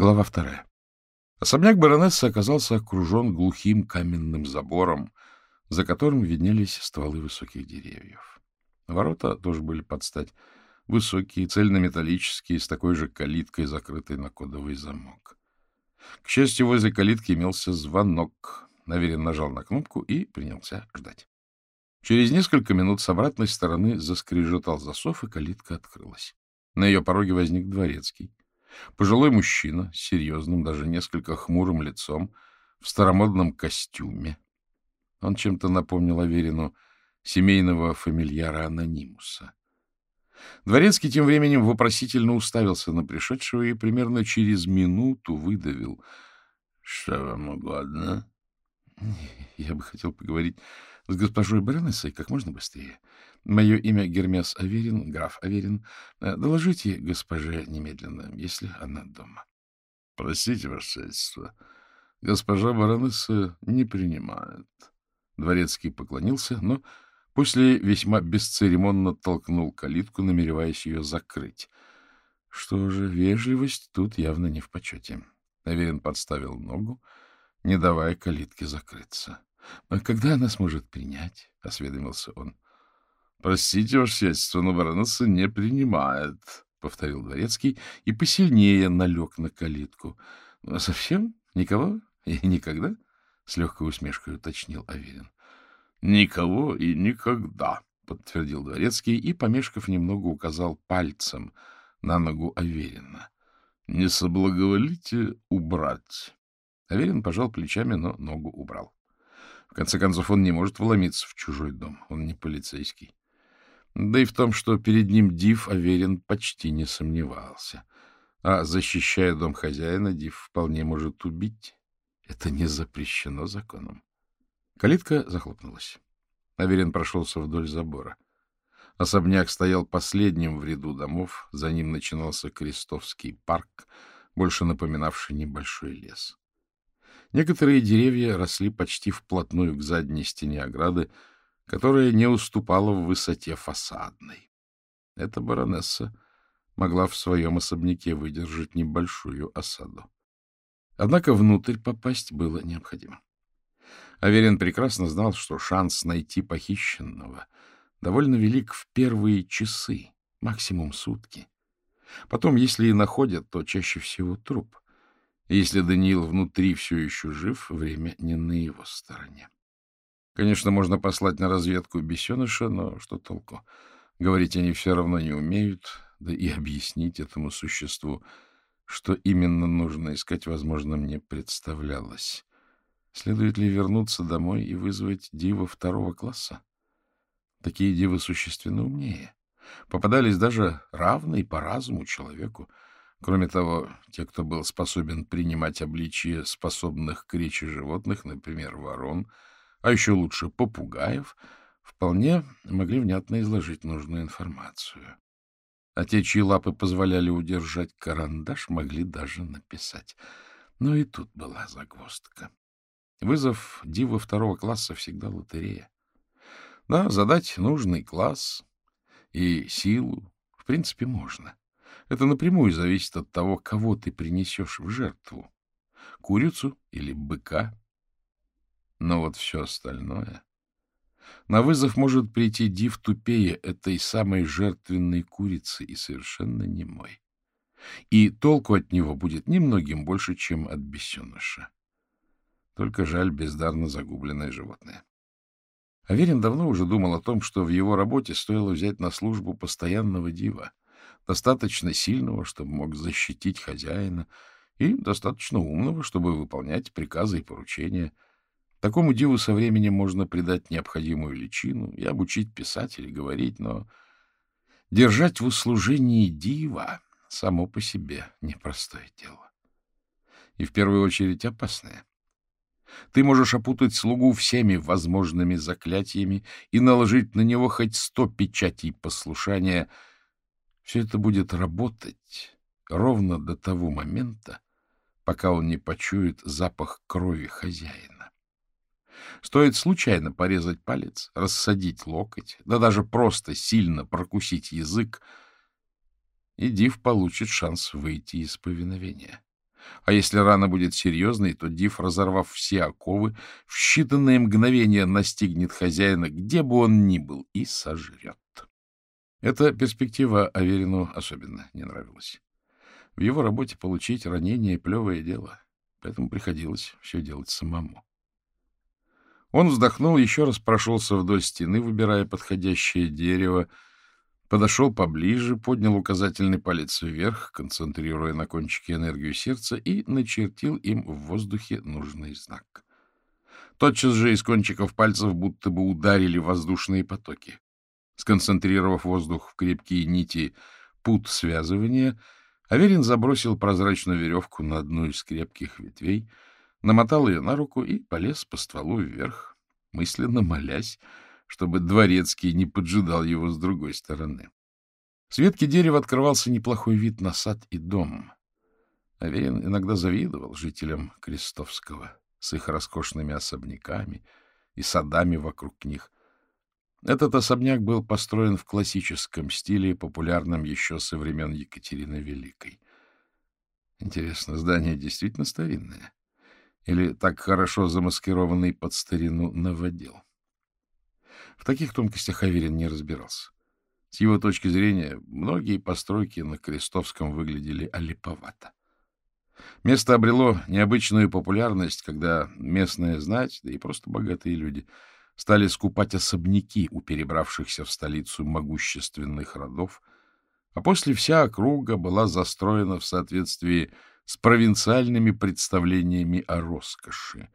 Глава вторая. Особняк баронессы оказался окружен глухим каменным забором, за которым виднелись стволы высоких деревьев. Ворота тоже были под стать высокие, цельнометаллические, с такой же калиткой, закрытой на кодовый замок. К счастью, возле калитки имелся звонок. Наверин нажал на кнопку и принялся ждать. Через несколько минут с обратной стороны заскрежетал засов, и калитка открылась. На ее пороге возник дворецкий. Пожилой мужчина с серьезным, даже несколько хмурым лицом, в старомодном костюме. Он чем-то напомнил Аверину семейного фамильяра Анонимуса. Дворецкий тем временем вопросительно уставился на пришедшего и примерно через минуту выдавил. — Что вам угодно? — Я бы хотел поговорить с госпожой баронессой как можно быстрее. Мое имя Гермес Аверин, граф Аверин. Э, доложите госпоже немедленно, если она дома. — Простите, ваше сельство, госпожа баронесса не принимает. Дворецкий поклонился, но после весьма бесцеремонно толкнул калитку, намереваясь ее закрыть. Что же, вежливость тут явно не в почете. Аверин подставил ногу, не давая калитке закрыться. — А когда она сможет принять? — осведомился он. — Простите, ваше сельство, но баронесса не принимает, — повторил дворецкий и посильнее налег на калитку. — Совсем? Никого? И никогда? — с легкой усмешкой уточнил Аверин. — Никого и никогда, — подтвердил дворецкий и, помешков немного, указал пальцем на ногу Аверина. — Не соблаговолите убрать. Аверин пожал плечами, но ногу убрал. В конце концов, он не может вломиться в чужой дом. Он не полицейский. Да и в том, что перед ним Див Аверин почти не сомневался. А защищая дом хозяина, Див вполне может убить. Это не запрещено законом. Калитка захлопнулась. Аверин прошелся вдоль забора. Особняк стоял последним в ряду домов, за ним начинался Крестовский парк, больше напоминавший небольшой лес. Некоторые деревья росли почти вплотную к задней стене ограды, которая не уступала в высоте фасадной. Эта баронесса могла в своем особняке выдержать небольшую осаду. Однако внутрь попасть было необходимо. Аверин прекрасно знал, что шанс найти похищенного довольно велик в первые часы, максимум сутки. Потом, если и находят, то чаще всего труп. Если Даниил внутри все еще жив, время не на его стороне. Конечно, можно послать на разведку бесеныша, но что толку? Говорить они все равно не умеют, да и объяснить этому существу, что именно нужно искать, возможно, мне представлялось. Следует ли вернуться домой и вызвать дива второго класса? Такие дивы существенно умнее. Попадались даже равные по разуму человеку, Кроме того, те, кто был способен принимать обличие способных к речи животных, например, ворон, а еще лучше попугаев, вполне могли внятно изложить нужную информацию. А те, чьи лапы позволяли удержать карандаш, могли даже написать. Но и тут была загвоздка. Вызов дива второго класса всегда лотерея. Да, задать нужный класс и силу, в принципе, можно. Это напрямую зависит от того, кого ты принесешь в жертву. Курицу или быка. Но вот все остальное... На вызов может прийти див тупее этой самой жертвенной курицы и совершенно не мой. И толку от него будет немногим больше, чем от бесеныша. Только жаль бездарно загубленное животное. Аверин давно уже думал о том, что в его работе стоило взять на службу постоянного дива, достаточно сильного, чтобы мог защитить хозяина, и достаточно умного, чтобы выполнять приказы и поручения. Такому диву со временем можно придать необходимую личину и обучить писать или говорить, но держать в услужении дива само по себе непростое дело. И в первую очередь опасное. Ты можешь опутать слугу всеми возможными заклятиями и наложить на него хоть сто печатей послушания — все это будет работать ровно до того момента, пока он не почует запах крови хозяина. Стоит случайно порезать палец, рассадить локоть, да даже просто сильно прокусить язык, и Див получит шанс выйти из повиновения. А если рана будет серьезной, то Див, разорвав все оковы, в считанные мгновения настигнет хозяина, где бы он ни был, и сожрет. Эта перспектива Аверину особенно не нравилась. В его работе получить ранение — плевое дело, поэтому приходилось все делать самому. Он вздохнул, еще раз прошелся вдоль стены, выбирая подходящее дерево, подошел поближе, поднял указательный палец вверх, концентрируя на кончике энергию сердца, и начертил им в воздухе нужный знак. Тотчас же из кончиков пальцев будто бы ударили воздушные потоки. Сконцентрировав воздух в крепкие нити пут связывания, Аверин забросил прозрачную веревку на одну из крепких ветвей, намотал ее на руку и полез по стволу вверх, мысленно молясь, чтобы дворецкий не поджидал его с другой стороны. С ветки дерева открывался неплохой вид на сад и дом. Аверин иногда завидовал жителям Крестовского с их роскошными особняками и садами вокруг них. Этот особняк был построен в классическом стиле, популярном еще со времен Екатерины Великой. Интересно, здание действительно старинное? Или так хорошо замаскированный под старину наводил? В таких тонкостях Аверин не разбирался. С его точки зрения, многие постройки на Крестовском выглядели олиповато. Место обрело необычную популярность, когда местная знать, да и просто богатые люди, стали скупать особняки у перебравшихся в столицу могущественных родов, а после вся округа была застроена в соответствии с провинциальными представлениями о роскоши.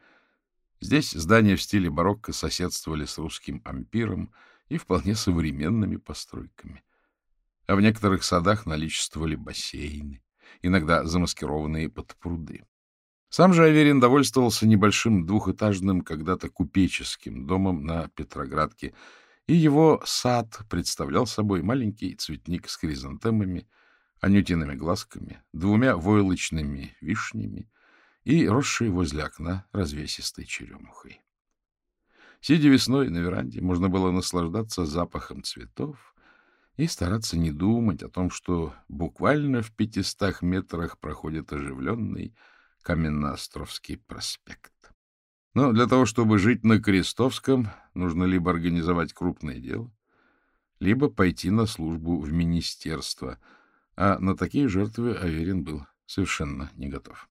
Здесь здания в стиле барокко соседствовали с русским ампиром и вполне современными постройками. А в некоторых садах наличествовали бассейны, иногда замаскированные под пруды. Сам же Аверин довольствовался небольшим двухэтажным, когда-то купеческим домом на Петроградке, и его сад представлял собой маленький цветник с хризантемами, анютиными глазками, двумя войлочными вишнями и росшей возле окна развесистой черемухой. Сидя весной на веранде, можно было наслаждаться запахом цветов и стараться не думать о том, что буквально в пятистах метрах проходит оживленный Каменноостровский проспект. Но для того, чтобы жить на Крестовском, нужно либо организовать крупное дело, либо пойти на службу в министерство, а на такие жертвы Аверин был совершенно не готов.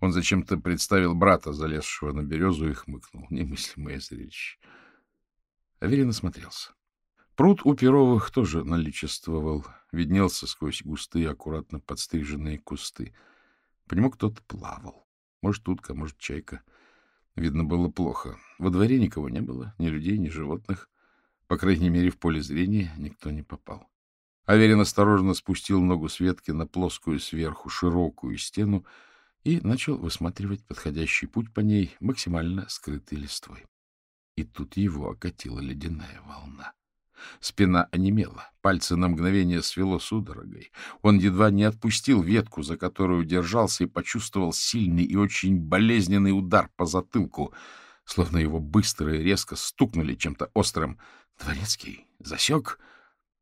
Он зачем-то представил брата, залезшего на березу, и хмыкнул. Немыслимое зрелище. Аверин осмотрелся. Пруд у Перовых тоже наличествовал, виднелся сквозь густые, аккуратно подстриженные кусты — по нему кто-то плавал. Может, утка, может, чайка. Видно было плохо. Во дворе никого не было, ни людей, ни животных. По крайней мере, в поле зрения никто не попал. Аверин осторожно спустил ногу с ветки на плоскую сверху широкую стену и начал высматривать подходящий путь по ней, максимально скрытый листвой. И тут его окатила ледяная волна. Спина онемела, пальцы на мгновение свело судорогой. Он едва не отпустил ветку, за которую держался, и почувствовал сильный и очень болезненный удар по затылку, словно его быстро и резко стукнули чем-то острым. Дворецкий засек.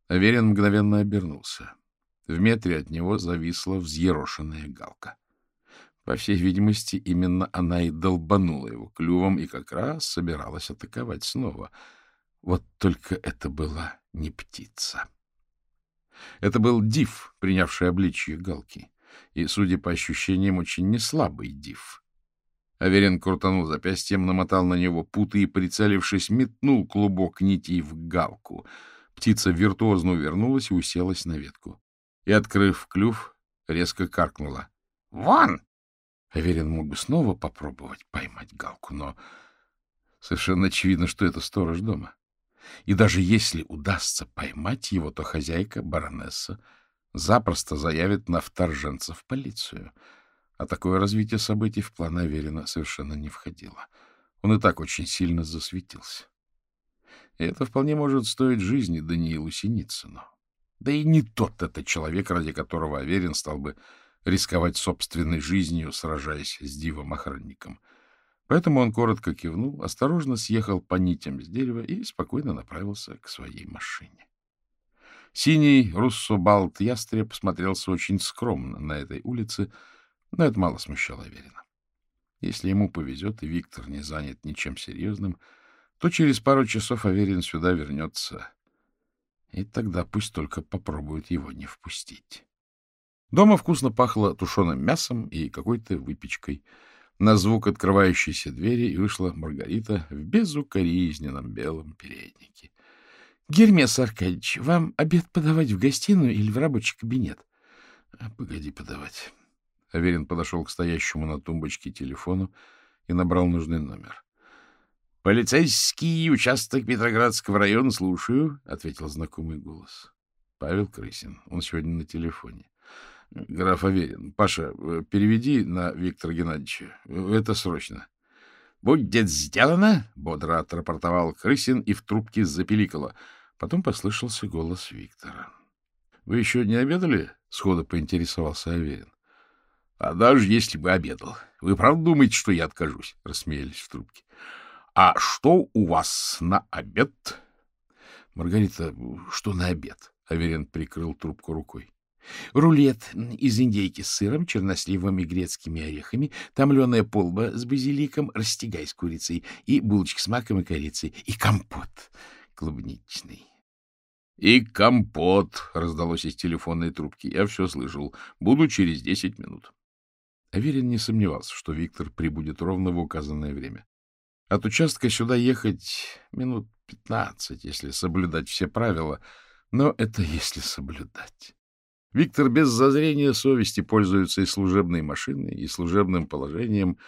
Аверин мгновенно обернулся. В метре от него зависла взъерошенная галка. По всей видимости, именно она и долбанула его клювом и как раз собиралась атаковать снова — вот только это была не птица. Это был див, принявший обличье галки, и, судя по ощущениям, очень неслабый див. Аверин крутанул запястьем, намотал на него путы и, прицелившись, метнул клубок нитей в галку. Птица виртуозно увернулась и уселась на ветку. И, открыв клюв, резко каркнула. «Вон!» Аверин мог бы снова попробовать поймать галку, но совершенно очевидно, что это сторож дома. И даже если удастся поймать его, то хозяйка, баронесса, запросто заявит на вторженца в полицию. А такое развитие событий в план Аверина совершенно не входило. Он и так очень сильно засветился. И это вполне может стоить жизни Даниилу Синицыну. Да и не тот это человек, ради которого Аверин стал бы рисковать собственной жизнью, сражаясь с дивом-охранником. Поэтому он коротко кивнул, осторожно съехал по нитям с дерева и спокойно направился к своей машине. Синий руссобалт ястреб смотрелся очень скромно на этой улице, Но это мало смущало Аверина. Если ему повезет, и Виктор не занят ничем серьезным, то через пару часов Аверин сюда вернется, и тогда пусть только попробуют его не впустить. Дома вкусно пахло тушеным мясом и какой-то выпечкой. На звук открывающейся двери и вышла Маргарита в безукоризненном белом переднике. — Гермес Аркадьевич, вам обед подавать в гостиную или в рабочий кабинет? — Погоди подавать. Аверин подошел к стоящему на тумбочке телефону и набрал нужный номер. — Полицейский участок Петроградского района, слушаю, — ответил знакомый голос. Павел Крысин. Он сегодня на телефоне. — Граф Аверин. Паша, э, переведи на Виктора Геннадьевича. Это срочно. — Будет сделано, — бодро отрапортовал Крысин и в трубке запеликало. Потом послышался голос Виктора. — Вы еще не обедали? — сходу поинтересовался Аверин. — А даже если бы обедал. Вы правда думаете, что я откажусь? — рассмеялись в трубке. — А что у вас на обед? — Маргарита, что на обед? — Аверин прикрыл трубку рукой. Рулет из индейки с сыром, черносливом и грецкими орехами, томленая полба с базиликом, растягай с курицей и булочки с маком и корицей, и компот клубничный. — И компот, — раздалось из телефонной трубки. Я все слышал. Буду через десять минут. Аверин не сомневался, что Виктор прибудет ровно в указанное время. От участка сюда ехать минут пятнадцать, если соблюдать все правила, но это если соблюдать. Виктор без зазрения совести пользуется и служебной машиной, и служебным положением,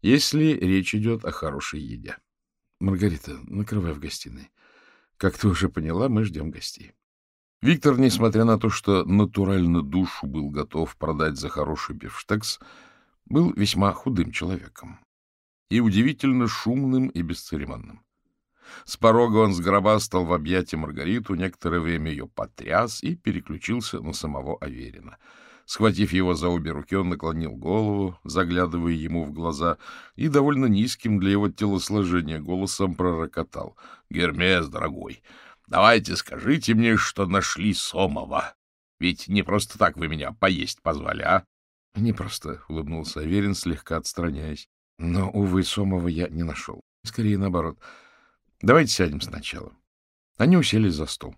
если речь идет о хорошей еде. Маргарита, накрывай в гостиной. Как ты уже поняла, мы ждем гостей. Виктор, несмотря на то, что натурально душу был готов продать за хороший бифштекс, был весьма худым человеком и удивительно шумным и бесцеремонным. С порога он сгробастал в объятия Маргариту, некоторое время ее потряс и переключился на самого Аверина. Схватив его за обе руки, он наклонил голову, заглядывая ему в глаза, и довольно низким для его телосложения голосом пророкотал. — Гермес, дорогой, давайте скажите мне, что нашли Сомова. Ведь не просто так вы меня поесть позвали, а? — Не просто, — улыбнулся Аверин, слегка отстраняясь. Но, увы, Сомова я не нашел. Скорее наоборот — Давайте сядем сначала. Они уселись за стол.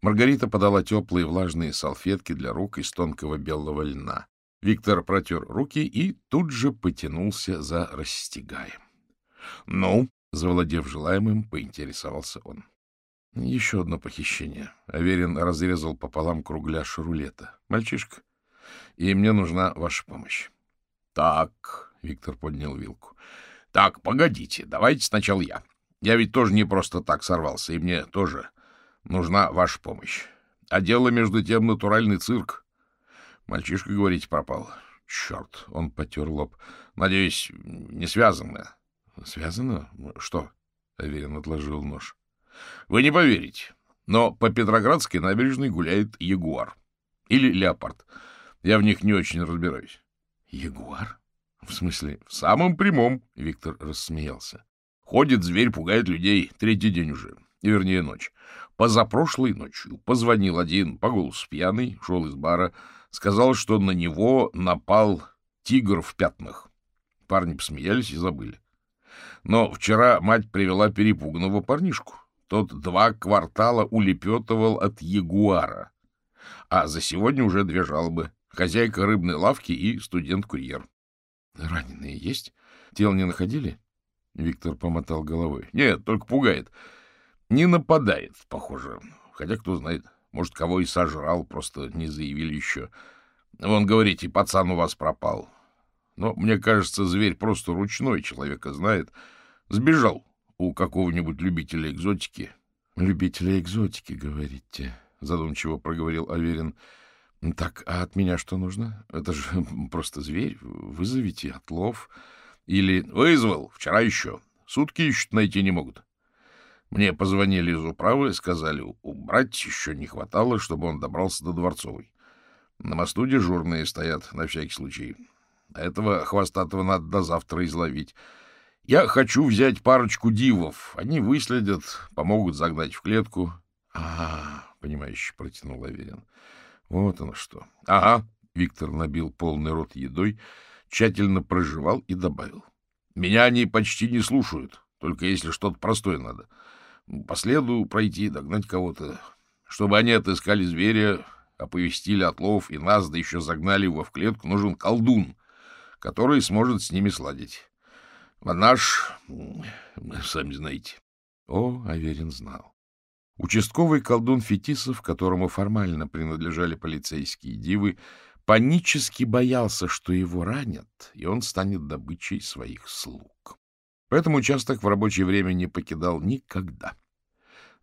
Маргарита подала теплые влажные салфетки для рук из тонкого белого льна. Виктор протер руки и тут же потянулся за расстегаем. — Ну, завладев желаемым, поинтересовался он. — Еще одно похищение. Аверин разрезал пополам кругляш рулета. — Мальчишка, и мне нужна ваша помощь. — Так, — Виктор поднял вилку. — Так, погодите, давайте сначала я. Я ведь тоже не просто так сорвался, и мне тоже нужна ваша помощь. А дело, между тем, натуральный цирк. Мальчишка, говорите, пропал. Черт, он потер лоб. Надеюсь, не связано. Связано? Что? Аверин отложил нож. Вы не поверите, но по Петроградской набережной гуляет ягуар. Или леопард. Я в них не очень разбираюсь. Ягуар? В смысле, в самом прямом, Виктор рассмеялся. Ходит зверь, пугает людей. Третий день уже. Вернее, ночь. Позапрошлой ночью позвонил один по голосу пьяный, шел из бара, сказал, что на него напал тигр в пятнах. Парни посмеялись и забыли. Но вчера мать привела перепуганного парнишку. Тот два квартала улепетывал от ягуара. А за сегодня уже две жалобы. Хозяйка рыбной лавки и студент-курьер. — Раненые есть? Тел не находили? Виктор помотал головой. — Нет, только пугает. Не нападает, похоже. Хотя, кто знает, может, кого и сожрал, просто не заявили еще. Вон, говорите, пацан у вас пропал. Но, мне кажется, зверь просто ручной, человека знает. Сбежал у какого-нибудь любителя экзотики. — Любителя экзотики, говорите, — задумчиво проговорил Аверин. — Так, а от меня что нужно? Это же просто зверь. Вызовите отлов. Или «Вызвал, вчера еще. Сутки ищут, найти не могут». Мне позвонили из управы, сказали, убрать еще не хватало, чтобы он добрался до Дворцовой. На мосту дежурные стоят, на всякий случай. Этого хвостатого надо до завтра изловить. Я хочу взять парочку дивов. Они выследят, помогут загнать в клетку. — А, — понимающе протянул Аверин. — Вот оно что. — Ага. Виктор набил полный рот едой, тщательно прожевал и добавил. — Меня они почти не слушают, только если что-то простое надо. По следу пройти, догнать кого-то. Чтобы они отыскали зверя, оповестили отлов и нас, да еще загнали его в клетку, нужен колдун, который сможет с ними сладить. А наш, сами знаете. О, Аверин знал. Участковый колдун Фетисов, которому формально принадлежали полицейские дивы, панически боялся, что его ранят, и он станет добычей своих слуг. Поэтому участок в рабочее время не покидал никогда.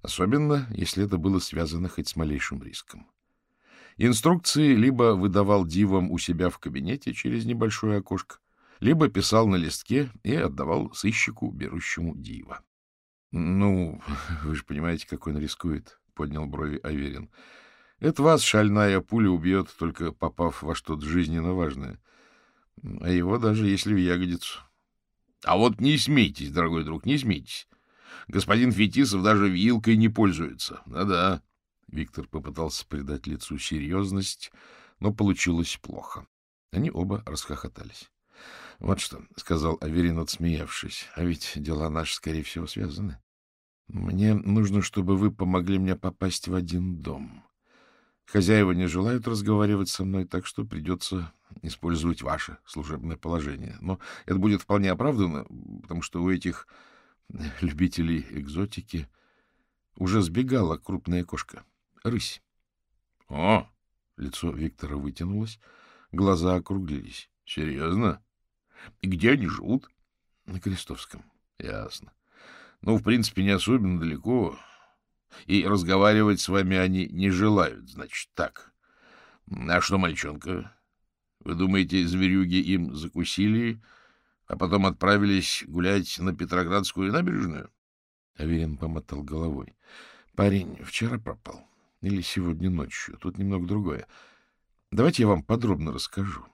Особенно, если это было связано хоть с малейшим риском. Инструкции либо выдавал дивам у себя в кабинете через небольшое окошко, либо писал на листке и отдавал сыщику, берущему дива. — Ну, вы же понимаете, какой он рискует, — поднял брови Аверин. — Это вас шальная пуля убьет, только попав во что-то жизненно важное. А его даже если в ягодицу. — А вот не смейтесь, дорогой друг, не смейтесь. Господин Фетисов даже вилкой не пользуется. Да-да. Виктор попытался придать лицу серьезность, но получилось плохо. Они оба расхохотались. — Вот что, — сказал Аверин, отсмеявшись, — а ведь дела наши, скорее всего, связаны. Мне нужно, чтобы вы помогли мне попасть в один дом. Хозяева не желают разговаривать со мной, так что придется использовать ваше служебное положение. Но это будет вполне оправдано, потому что у этих любителей экзотики уже сбегала крупная кошка. Рысь. — О! — лицо Виктора вытянулось, глаза округлились. — Серьезно? И где они живут? — На Крестовском. — Ясно. Ну, в принципе, не особенно далеко. И разговаривать с вами они не желают, значит, так. А что, мальчонка? Вы думаете, зверюги им закусили, а потом отправились гулять на Петроградскую набережную? Аверин помотал головой. Парень вчера пропал. Или сегодня ночью. Тут немного другое. Давайте я вам подробно расскажу.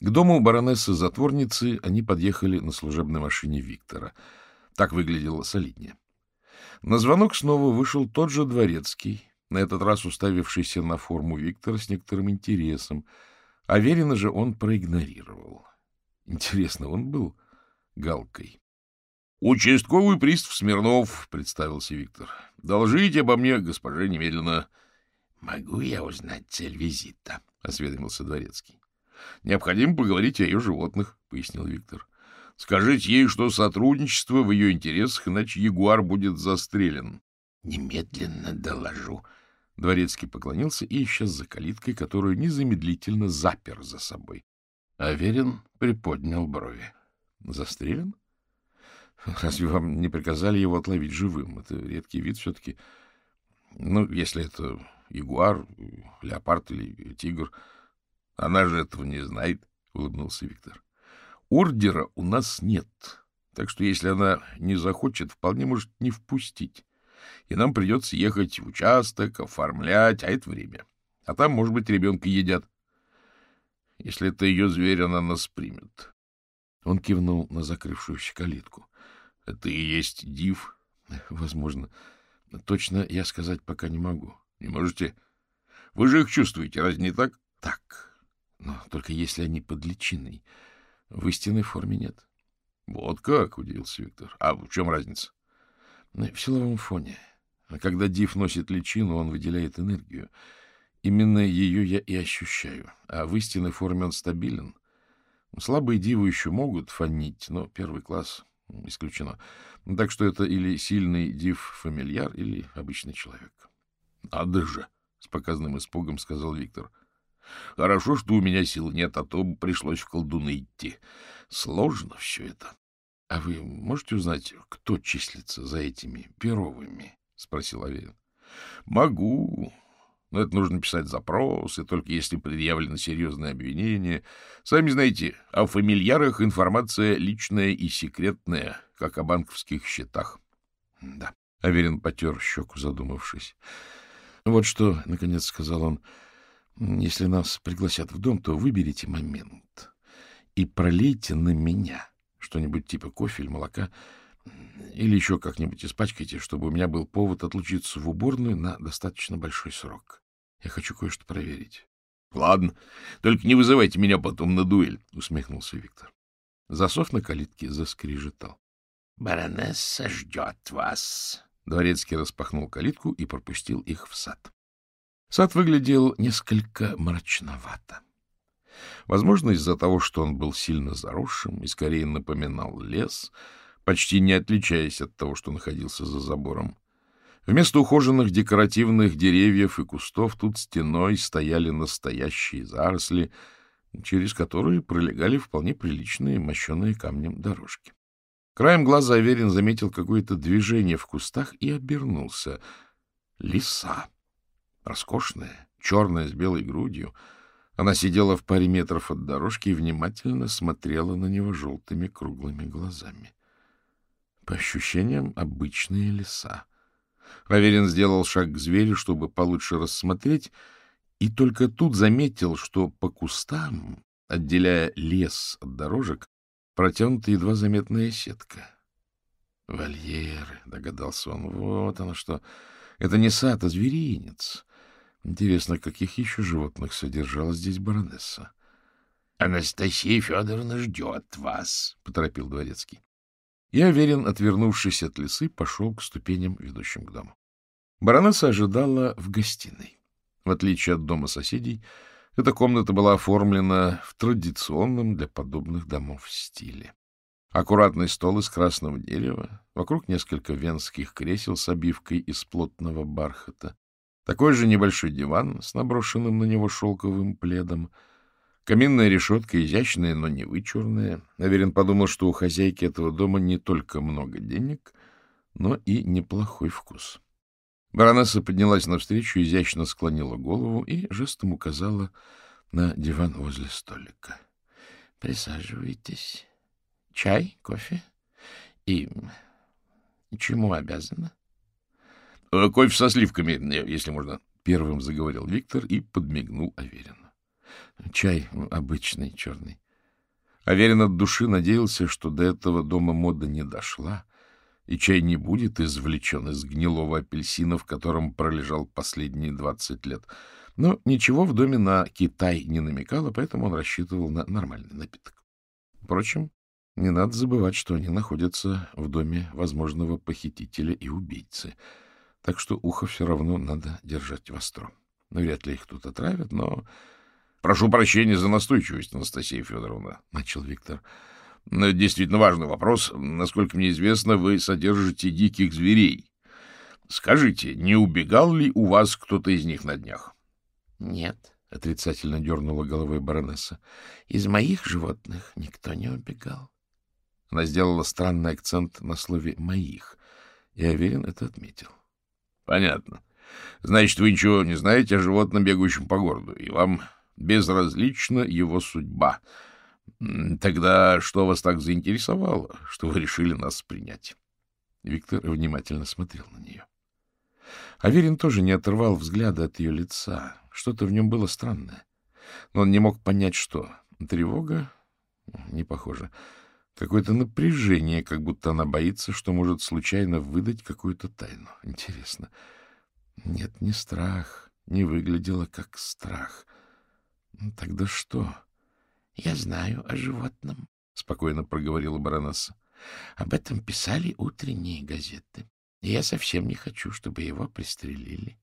К дому баронессы-затворницы они подъехали на служебной машине Виктора. Так выглядело солиднее. На звонок снова вышел тот же дворецкий, на этот раз уставившийся на форму Виктора с некоторым интересом. А Верина же он проигнорировал. Интересно, он был галкой. — Участковый пристав Смирнов, — представился Виктор. — Должите обо мне, госпоже, немедленно. — Могу я узнать цель визита? — осведомился дворецкий. — Необходимо поговорить о ее животных, — пояснил Виктор. — Скажите ей, что сотрудничество в ее интересах, иначе ягуар будет застрелен. — Немедленно доложу. Дворецкий поклонился и исчез за калиткой, которую незамедлительно запер за собой. Аверин приподнял брови. — Застрелен? Разве вам не приказали его отловить живым? Это редкий вид все-таки. Ну, если это ягуар, леопард или тигр. Она же этого не знает, — улыбнулся Виктор. Ордера у нас нет, так что если она не захочет, вполне может не впустить. И нам придется ехать в участок, оформлять, а это время. А там, может быть, ребенка едят. Если это ее зверь, она нас примет. Он кивнул на закрывшуюся калитку. — Это и есть див? — Возможно. Точно я сказать пока не могу. — Не можете? Вы же их чувствуете, разве не так? — Так. Но только если они под личиной. В истинной форме нет. — Вот как, — удивился Виктор. — А в чем разница? — В силовом фоне. А когда див носит личину, он выделяет энергию. Именно ее я и ощущаю. А в истинной форме он стабилен. Слабые дивы еще могут фонить, но первый класс исключено. Так что это или сильный див-фамильяр, или обычный человек. — Надо же! — с показным испугом сказал Виктор. — Хорошо, что у меня сил нет, а то пришлось в колдуны идти. Сложно все это. — А вы можете узнать, кто числится за этими перовыми? — спросил Аверин. — Могу. Но это нужно писать запрос, и только если предъявлено серьезное обвинение. Сами знаете, о фамильярах информация личная и секретная, как о банковских счетах. — Да. Аверин потер щеку, задумавшись. — Вот что, — наконец сказал он, — если нас пригласят в дом, то выберите момент и пролейте на меня что-нибудь типа кофе или молока, или еще как-нибудь испачкайте, чтобы у меня был повод отлучиться в уборную на достаточно большой срок. Я хочу кое-что проверить. — Ладно, только не вызывайте меня потом на дуэль, — усмехнулся Виктор. Засов на калитке заскрежетал. — Баронесса ждет вас. Дворецкий распахнул калитку и пропустил их в сад. Сад выглядел несколько мрачновато. Возможно, из-за того, что он был сильно заросшим и скорее напоминал лес, почти не отличаясь от того, что находился за забором. Вместо ухоженных декоративных деревьев и кустов тут стеной стояли настоящие заросли, через которые пролегали вполне приличные мощеные камнем дорожки. Краем глаза Аверин заметил какое-то движение в кустах и обернулся. Лиса. Роскошная, черная, с белой грудью. Она сидела в паре метров от дорожки и внимательно смотрела на него желтыми круглыми глазами. По ощущениям, обычная лиса — Раверин сделал шаг к зверю, чтобы получше рассмотреть, и только тут заметил, что по кустам, отделяя лес от дорожек, протянута едва заметная сетка. «Вольеры», — догадался он, — «вот оно что. Это не сад, а зверинец. Интересно, каких еще животных содержала здесь баронесса?» «Анастасия Федоровна ждет вас», — поторопил дворецкий. Я, уверен, отвернувшись от лесы, пошел к ступеням, ведущим к дому. Баронесса ожидала в гостиной. В отличие от дома соседей, эта комната была оформлена в традиционном для подобных домов стиле. Аккуратный стол из красного дерева, вокруг несколько венских кресел с обивкой из плотного бархата, такой же небольшой диван с наброшенным на него шелковым пледом — Каминная решетка изящная, но не вычурная. Наверен подумал, что у хозяйки этого дома не только много денег, но и неплохой вкус. Баронесса поднялась навстречу, изящно склонила голову и жестом указала на диван возле столика. — Присаживайтесь. Чай, кофе? И чему обязана? — Кофе со сливками, если можно, — первым заговорил Виктор и подмигнул Аверину. Чай обычный, черный. Аверин от души надеялся, что до этого дома мода не дошла, и чай не будет извлечен из гнилого апельсина, в котором пролежал последние двадцать лет. Но ничего в доме на Китай не намекало, поэтому он рассчитывал на нормальный напиток. Впрочем, не надо забывать, что они находятся в доме возможного похитителя и убийцы, так что ухо все равно надо держать востро. Вряд ли их тут отравят, но Прошу прощения за настойчивость, Анастасия Федоровна, — начал Виктор. — Действительно важный вопрос. Насколько мне известно, вы содержите диких зверей. Скажите, не убегал ли у вас кто-то из них на днях? — Нет, — отрицательно дернула головой баронесса. — Из моих животных никто не убегал. Она сделала странный акцент на слове «моих». Я уверен, это отметил. — Понятно. Значит, вы ничего не знаете о животном, бегающем по городу, и вам безразлична его судьба. Тогда что вас так заинтересовало, что вы решили нас принять? Виктор внимательно смотрел на нее. Аверин тоже не отрывал взгляда от ее лица. Что-то в нем было странное. Но он не мог понять, что. Тревога? Не похоже. Какое-то напряжение, как будто она боится, что может случайно выдать какую-то тайну. Интересно. Нет, не страх. Не выглядело как страх. Ну, — Тогда что? — Я знаю о животном, — спокойно проговорила баронесса. — Об этом писали утренние газеты. И я совсем не хочу, чтобы его пристрелили.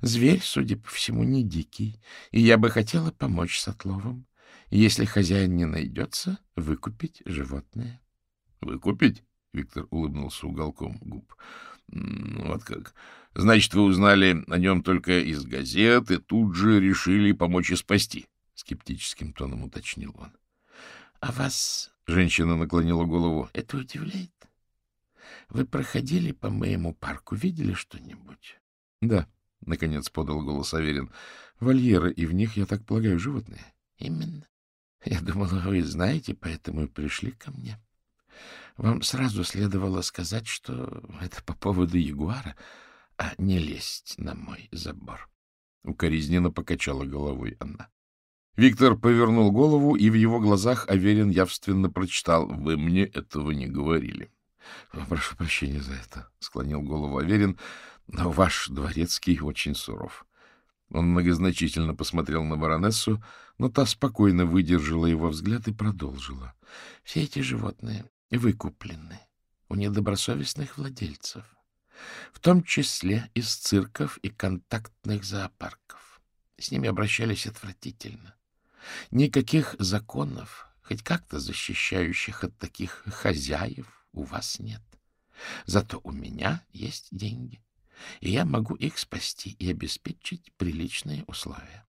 Зверь, судя по всему, не дикий, и я бы хотела помочь с отловом. Если хозяин не найдется, выкупить животное. — Выкупить? — Виктор улыбнулся уголком губ. — Вот как. Значит, вы узнали о нем только из газет и тут же решили помочь и спасти, — скептическим тоном уточнил он. — А вас... — женщина наклонила голову. — Это удивляет? Вы проходили по моему парку, видели что-нибудь? — Да, — наконец подал голос Аверин. — Вольеры, и в них, я так полагаю, животные. — Именно. Я думала, вы знаете, поэтому и пришли ко мне. Вам сразу следовало сказать, что это по поводу ягуара а не лезть на мой забор. Укоризненно покачала головой она. Виктор повернул голову, и в его глазах Аверин явственно прочитал «Вы мне этого не говорили». «Прошу прощения за это», — склонил голову Аверин, — «но ваш дворецкий очень суров. Он многозначительно посмотрел на баронессу, но та спокойно выдержала его взгляд и продолжила. — Все эти животные выкуплены у недобросовестных владельцев, в том числе из цирков и контактных зоопарков. С ними обращались отвратительно. Никаких законов, хоть как-то защищающих от таких хозяев, у вас нет. Зато у меня есть деньги и я могу их спасти и обеспечить приличные условия.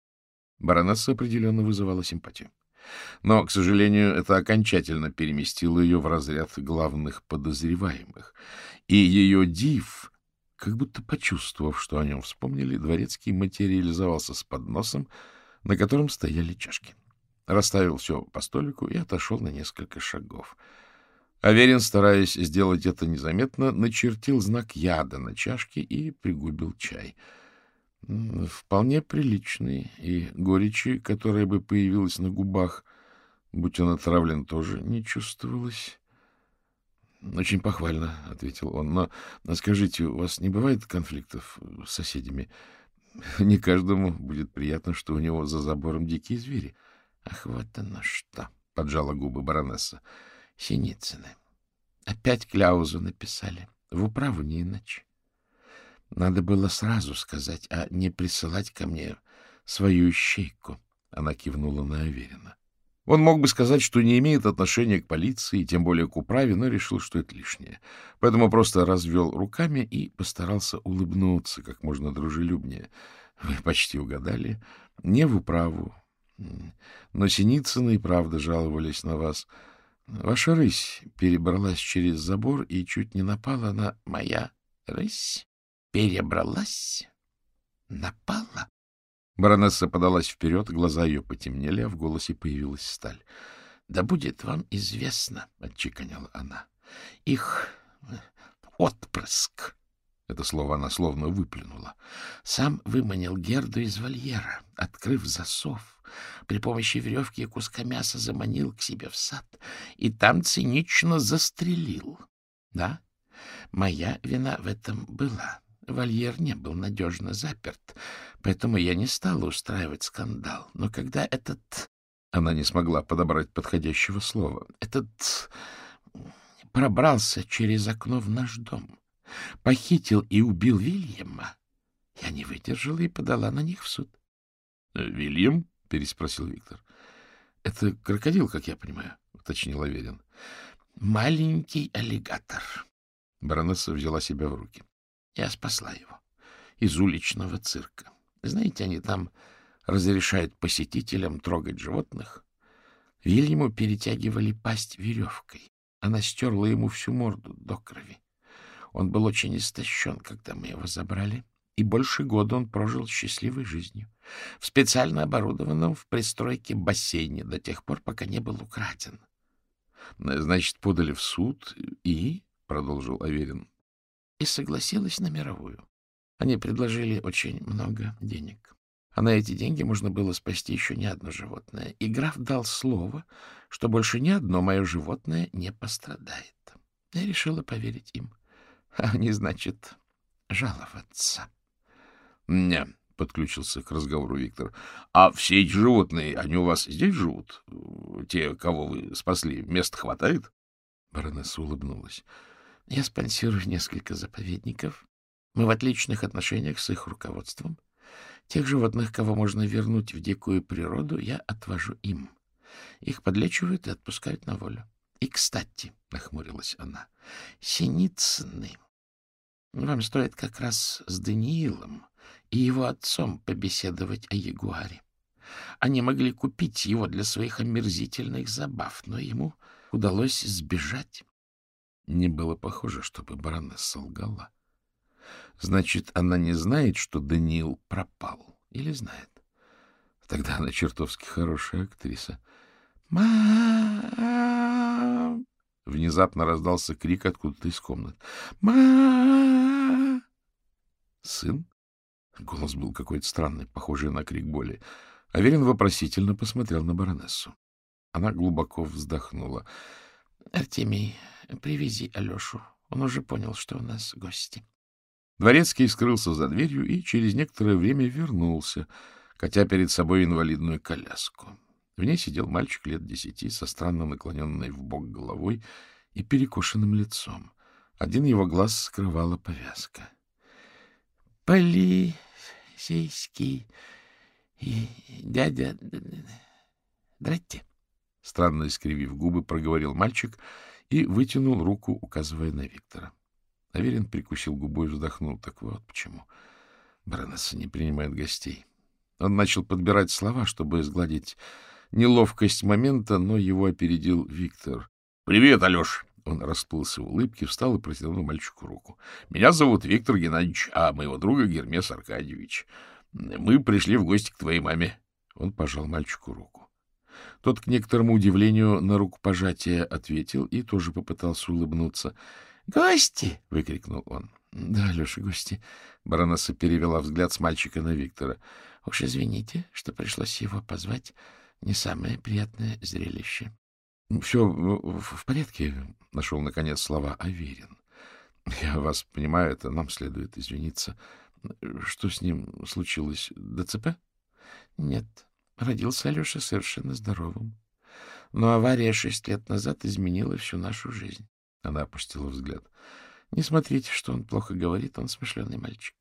Баронесса определенно вызывала симпатию. Но, к сожалению, это окончательно переместило ее в разряд главных подозреваемых. И ее див, как будто почувствовав, что о нем вспомнили, дворецкий материализовался с подносом, на котором стояли чашки. Расставил все по столику и отошел на несколько шагов — Аверин, стараясь сделать это незаметно, начертил знак яда на чашке и пригубил чай. Вполне приличный, и горечи, которая бы появилась на губах, будь он отравлен, тоже не чувствовалось. — Очень похвально, — ответил он. — Но скажите, у вас не бывает конфликтов с соседями? Не каждому будет приятно, что у него за забором дикие звери. — Ах, вот оно что! — поджала губы баронесса. Синицыны. Опять кляузу написали. В управу не иначе. Надо было сразу сказать, а не присылать ко мне свою щейку. Она кивнула на Аверина. Он мог бы сказать, что не имеет отношения к полиции, тем более к управе, но решил, что это лишнее. Поэтому просто развел руками и постарался улыбнуться как можно дружелюбнее. Вы почти угадали. Не в управу. Но Синицыны и правда жаловались на вас. Ваша рысь перебралась через забор и чуть не напала на... Моя рысь перебралась? Напала? Баронесса подалась вперед, глаза ее потемнели, а в голосе появилась сталь. — Да будет вам известно, — отчеканила она, — их отпрыск. Это слово она словно выплюнула. Сам выманил Герду из вольера, открыв засов при помощи веревки и куска мяса заманил к себе в сад и там цинично застрелил. Да, моя вина в этом была. Вольер не был надежно заперт, поэтому я не стала устраивать скандал. Но когда этот... Она не смогла подобрать подходящего слова. Этот пробрался через окно в наш дом, похитил и убил Вильяма, я не выдержала и подала на них в суд. — Вильям? — переспросил Виктор. — Это крокодил, как я понимаю, — уточнил Аверин. — Маленький аллигатор. Баронесса взяла себя в руки. Я спасла его из уличного цирка. Знаете, они там разрешают посетителям трогать животных. Вильяму перетягивали пасть веревкой. Она стерла ему всю морду до крови. Он был очень истощен, когда мы его забрали и больше года он прожил счастливой жизнью в специально оборудованном в пристройке бассейне до тех пор, пока не был украден. — Значит, подали в суд и... — продолжил Аверин. — И согласилась на мировую. Они предложили очень много денег. А на эти деньги можно было спасти еще не одно животное. И граф дал слово, что больше ни одно мое животное не пострадает. Я решила поверить им. А они, значит, жаловаться. — Не, — подключился к разговору Виктор. — А все эти животные, они у вас здесь живут? Те, кого вы спасли, места хватает? Баронесса улыбнулась. — Я спонсирую несколько заповедников. Мы в отличных отношениях с их руководством. Тех животных, кого можно вернуть в дикую природу, я отвожу им. Их подлечивают и отпускают на волю. И, кстати, — нахмурилась она, — Синицыны. Вам стоит как раз с Даниилом и его отцом побеседовать о ягуаре. Они могли купить его для своих омерзительных забав, но ему удалось сбежать. Не было похоже, чтобы баронесса лгала. Значит, она не знает, что Даниил пропал. Или знает? Тогда она чертовски хорошая актриса. «Мам!» Внезапно раздался крик откуда-то из комнат. «Мам!» Сын? Голос был какой-то странный, похожий на крик боли. Аверин вопросительно посмотрел на баронессу. Она глубоко вздохнула. — Артемий, привези Алешу. Он уже понял, что у нас гости. Дворецкий скрылся за дверью и через некоторое время вернулся, катя перед собой инвалидную коляску. В ней сидел мальчик лет десяти со странно наклоненной в бок головой и перекошенным лицом. Один его глаз скрывала повязка. — Полицейский и дядя... Здрасте. Странно искривив губы, проговорил мальчик и вытянул руку, указывая на Виктора. Аверин прикусил губу и вздохнул. Так вот почему. Баронесса не принимает гостей. Он начал подбирать слова, чтобы сгладить неловкость момента, но его опередил Виктор. — Привет, Алеш! Он расплылся в улыбке, встал и протянул мальчику руку. — Меня зовут Виктор Геннадьевич, а моего друга Гермес Аркадьевич. Мы пришли в гости к твоей маме. Он пожал мальчику руку. Тот, к некоторому удивлению, на рукопожатие ответил и тоже попытался улыбнуться. «Гости!» — выкрикнул он. «Да, Леша, гости». Баронесса перевела взгляд с мальчика на Виктора. «Уж извините, что пришлось его позвать. Не самое приятное зрелище». «Все в порядке», — нашел, наконец, слова Аверин. «Я вас понимаю, это нам следует извиниться. Что с ним случилось? ДЦП?» «Нет, родился Алеша совершенно здоровым. Но авария шесть лет назад изменила всю нашу жизнь. Она опустила взгляд. — Не смотрите, что он плохо говорит, он смышленый мальчик.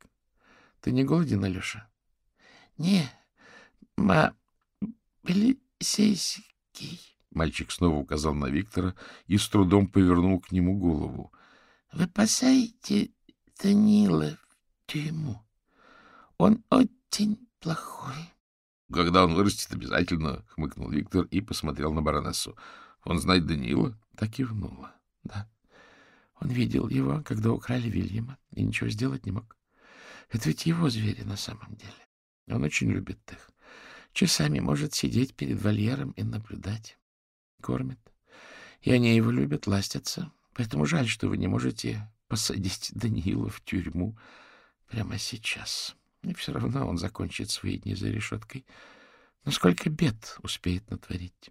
Ты не голоден, Алеша? — Не, ма... полицейский. Мальчик снова указал на Виктора и с трудом повернул к нему голову. — Вы посадите Данила в тюрьму. Он очень плохой. — Когда он вырастет, обязательно, — хмыкнул Виктор и посмотрел на баронессу. — Он знает Даниила? Так кивнула. — Да. Он видел его, когда украли Вильяма, и ничего сделать не мог. Это ведь его звери на самом деле. Он очень любит их. Часами может сидеть перед вольером и наблюдать. Кормит. И они его любят, ластятся. Поэтому жаль, что вы не можете посадить Даниила в тюрьму прямо сейчас. И все равно он закончит свои дни за решеткой. Но сколько бед успеет натворить?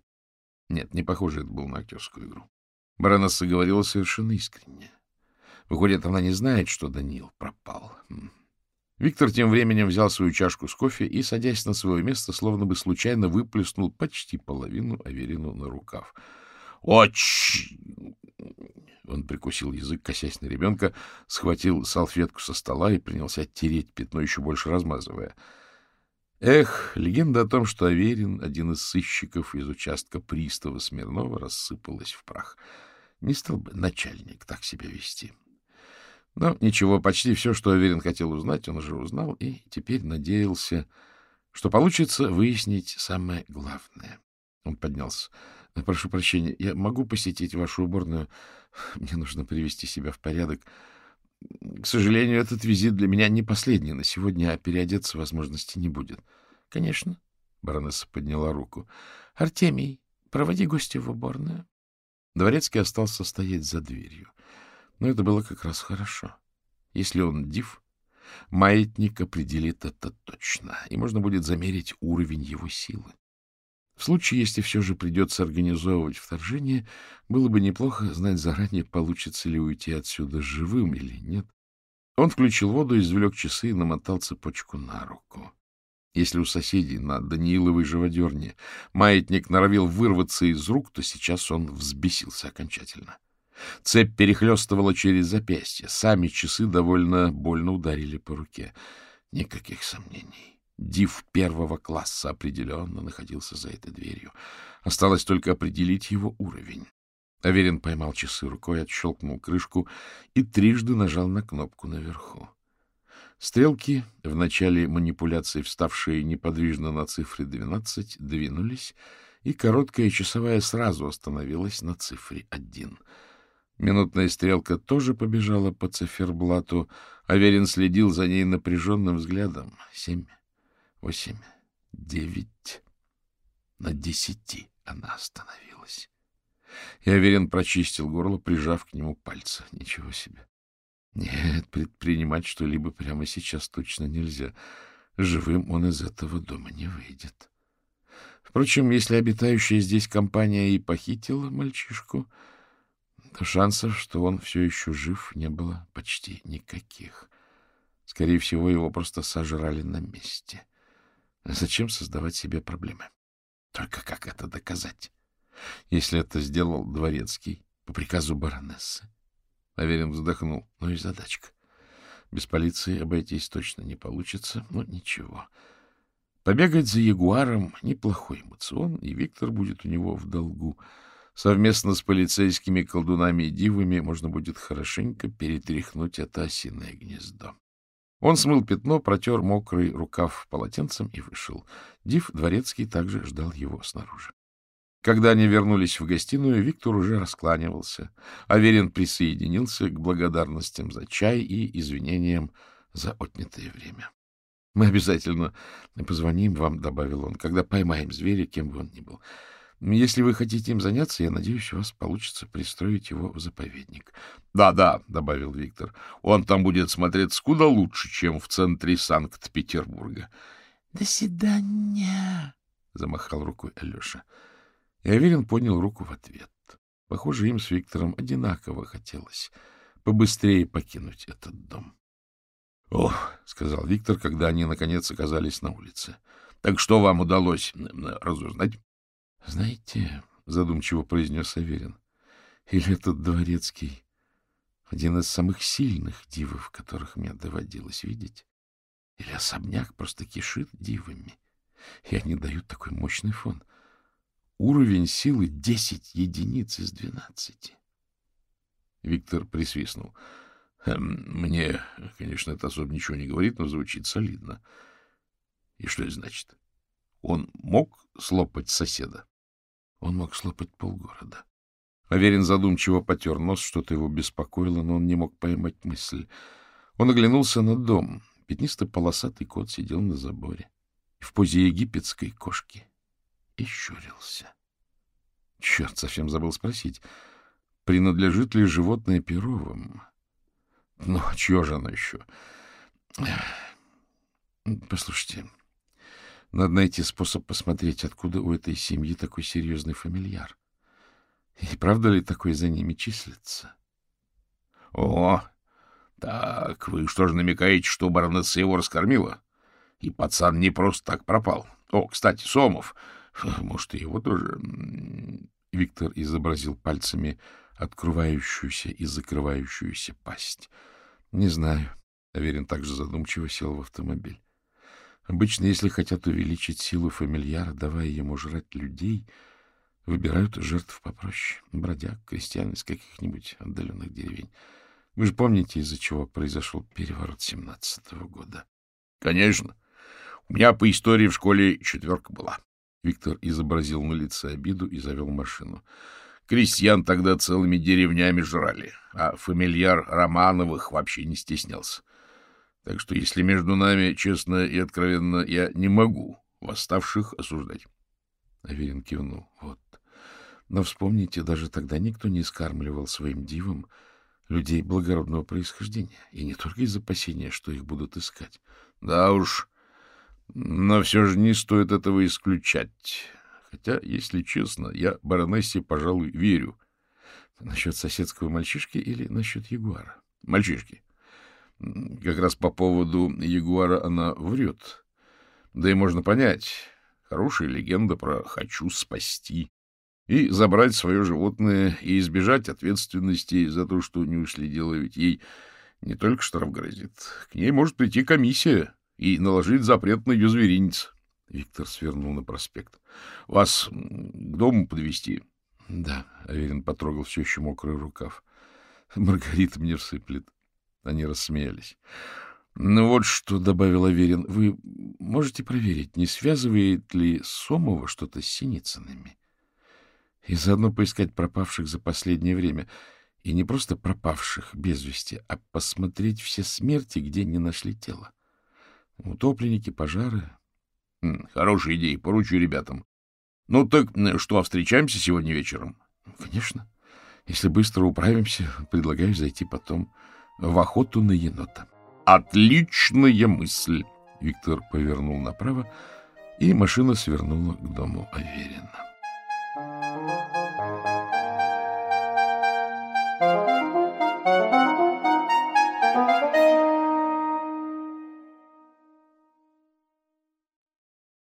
Нет, не похоже это было на актерскую игру. Баронесса говорила совершенно искренне. Выходит, она не знает, что Даниил пропал. Виктор тем временем взял свою чашку с кофе и, садясь на свое место, словно бы случайно выплеснул почти половину Аверину на рукав. «Очень!» Он прикусил язык, косясь на ребенка, схватил салфетку со стола и принялся оттереть пятно, еще больше размазывая. Эх, легенда о том, что Аверин, один из сыщиков из участка пристава Смирнова, рассыпалась в прах. Не стал бы начальник так себя вести. Но ничего, почти все, что Аверин хотел узнать, он уже узнал и теперь надеялся, что получится выяснить самое главное. Он поднялся. — Прошу прощения, я могу посетить вашу уборную? Мне нужно привести себя в порядок. К сожалению, этот визит для меня не последний на сегодня, а переодеться возможности не будет. — Конечно. Баронесса подняла руку. — Артемий, проводи гостя в уборную. Дворецкий остался стоять за дверью. Но это было как раз хорошо. Если он див, маятник определит это точно, и можно будет замерить уровень его силы. В случае, если все же придется организовывать вторжение, было бы неплохо знать заранее, получится ли уйти отсюда живым или нет. Он включил воду, извлек часы и намотал цепочку на руку. Если у соседей на Данииловой живодерне маятник норовил вырваться из рук, то сейчас он взбесился окончательно. Цепь перехлестывала через запястье. Сами часы довольно больно ударили по руке. Никаких сомнений. Див первого класса определенно находился за этой дверью. Осталось только определить его уровень. Аверин поймал часы рукой, отщелкнул крышку и трижды нажал на кнопку наверху. Стрелки, в начале манипуляции вставшие неподвижно на цифре 12, двинулись, и короткая часовая сразу остановилась на цифре 1. Минутная стрелка тоже побежала по циферблату. Аверин следил за ней напряженным взглядом. Семь восемь, девять. На десяти она остановилась. И Аверин прочистил горло, прижав к нему пальцы. Ничего себе. Нет, предпринимать что-либо прямо сейчас точно нельзя. Живым он из этого дома не выйдет. Впрочем, если обитающая здесь компания и похитила мальчишку, шансов, что он все еще жив, не было почти никаких. Скорее всего, его просто сожрали на месте. Зачем создавать себе проблемы? Только как это доказать? Если это сделал Дворецкий по приказу баронессы. Аверин вздохнул. Ну и задачка. Без полиции обойтись точно не получится, но ничего. Побегать за ягуаром — неплохой эмоцион, и Виктор будет у него в долгу. Совместно с полицейскими колдунами и дивами можно будет хорошенько перетряхнуть это осиное гнездо. Он смыл пятно, протер мокрый рукав полотенцем и вышел. Див Дворецкий также ждал его снаружи. Когда они вернулись в гостиную, Виктор уже раскланивался. Аверин присоединился к благодарностям за чай и извинениям за отнятое время. — Мы обязательно позвоним вам, — добавил он, — когда поймаем зверя, кем бы он ни был. Если вы хотите им заняться, я надеюсь, у вас получится пристроить его в заповедник. «Да, — Да-да, — добавил Виктор, — он там будет смотреться куда лучше, чем в центре Санкт-Петербурга. — До свидания, — замахал рукой Алеша. И Аверин поднял руку в ответ. Похоже, им с Виктором одинаково хотелось побыстрее покинуть этот дом. — Ох, — сказал Виктор, когда они, наконец, оказались на улице. — Так что вам удалось разузнать? — Знаете, — задумчиво произнес Аверин, — или этот дворецкий один из самых сильных дивов, которых мне доводилось видеть? Или особняк просто кишит дивами, и они дают такой мощный фон — Уровень силы десять единиц из двенадцати. Виктор присвистнул. «Эм, мне, конечно, это особо ничего не говорит, но звучит солидно. И что это значит? Он мог слопать соседа? Он мог слопать полгорода. Аверин задумчиво потер нос, что-то его беспокоило, но он не мог поймать мысль. Он оглянулся на дом. Пятнисто-полосатый кот сидел на заборе в позе египетской кошки и щурился. Черт, совсем забыл спросить, принадлежит ли животное Перовым? Ну, чье же оно еще? Послушайте, надо найти способ посмотреть, откуда у этой семьи такой серьезный фамильяр. И правда ли такой за ними числится? — О, так вы что же намекаете, что баронесса его раскормила? И пацан не просто так пропал. О, кстати, Сомов, может, и его тоже... Виктор изобразил пальцами открывающуюся и закрывающуюся пасть. Не знаю. Аверин также задумчиво сел в автомобиль. Обычно, если хотят увеличить силу фамильяра, давая ему жрать людей, выбирают жертв попроще. Бродяг, крестьян из каких-нибудь отдаленных деревень. Вы же помните, из-за чего произошел переворот семнадцатого года? — Конечно. У меня по истории в школе четверка была. Виктор изобразил на лице обиду и завел машину. Крестьян тогда целыми деревнями жрали, а фамильяр Романовых вообще не стеснялся. Так что, если между нами, честно и откровенно, я не могу восставших осуждать. Аверин кивнул. Вот. Но вспомните, даже тогда никто не скармливал своим дивам людей благородного происхождения, и не только из опасения, что их будут искать. Да уж, но все же не стоит этого исключать. Хотя, если честно, я баронессе, пожалуй, верю. Насчет соседского мальчишки или насчет ягуара? Мальчишки. Как раз по поводу ягуара она врет. Да и можно понять. Хорошая легенда про «хочу спасти» и забрать свое животное и избежать ответственности за то, что не уследила, ведь ей не только штраф грозит. К ней может прийти комиссия и наложить запрет на ее зверинец. Виктор свернул на проспект. — Вас к дому подвести? Да, — Аверин потрогал все еще мокрый рукав. — Маргарита мне всыплет. Они рассмеялись. — Ну вот что, — добавил Аверин, — вы можете проверить, не связывает ли Сомова что-то с Синицынами? И заодно поискать пропавших за последнее время. И не просто пропавших без вести, а посмотреть все смерти, где не нашли тело. Утопленники, пожары. Хорошая идея, поручу ребятам. Ну так что, встречаемся сегодня вечером? Конечно. Если быстро управимся, предлагаю зайти потом в охоту на енота. Отличная мысль! Виктор повернул направо, и машина свернула к дому Аверина.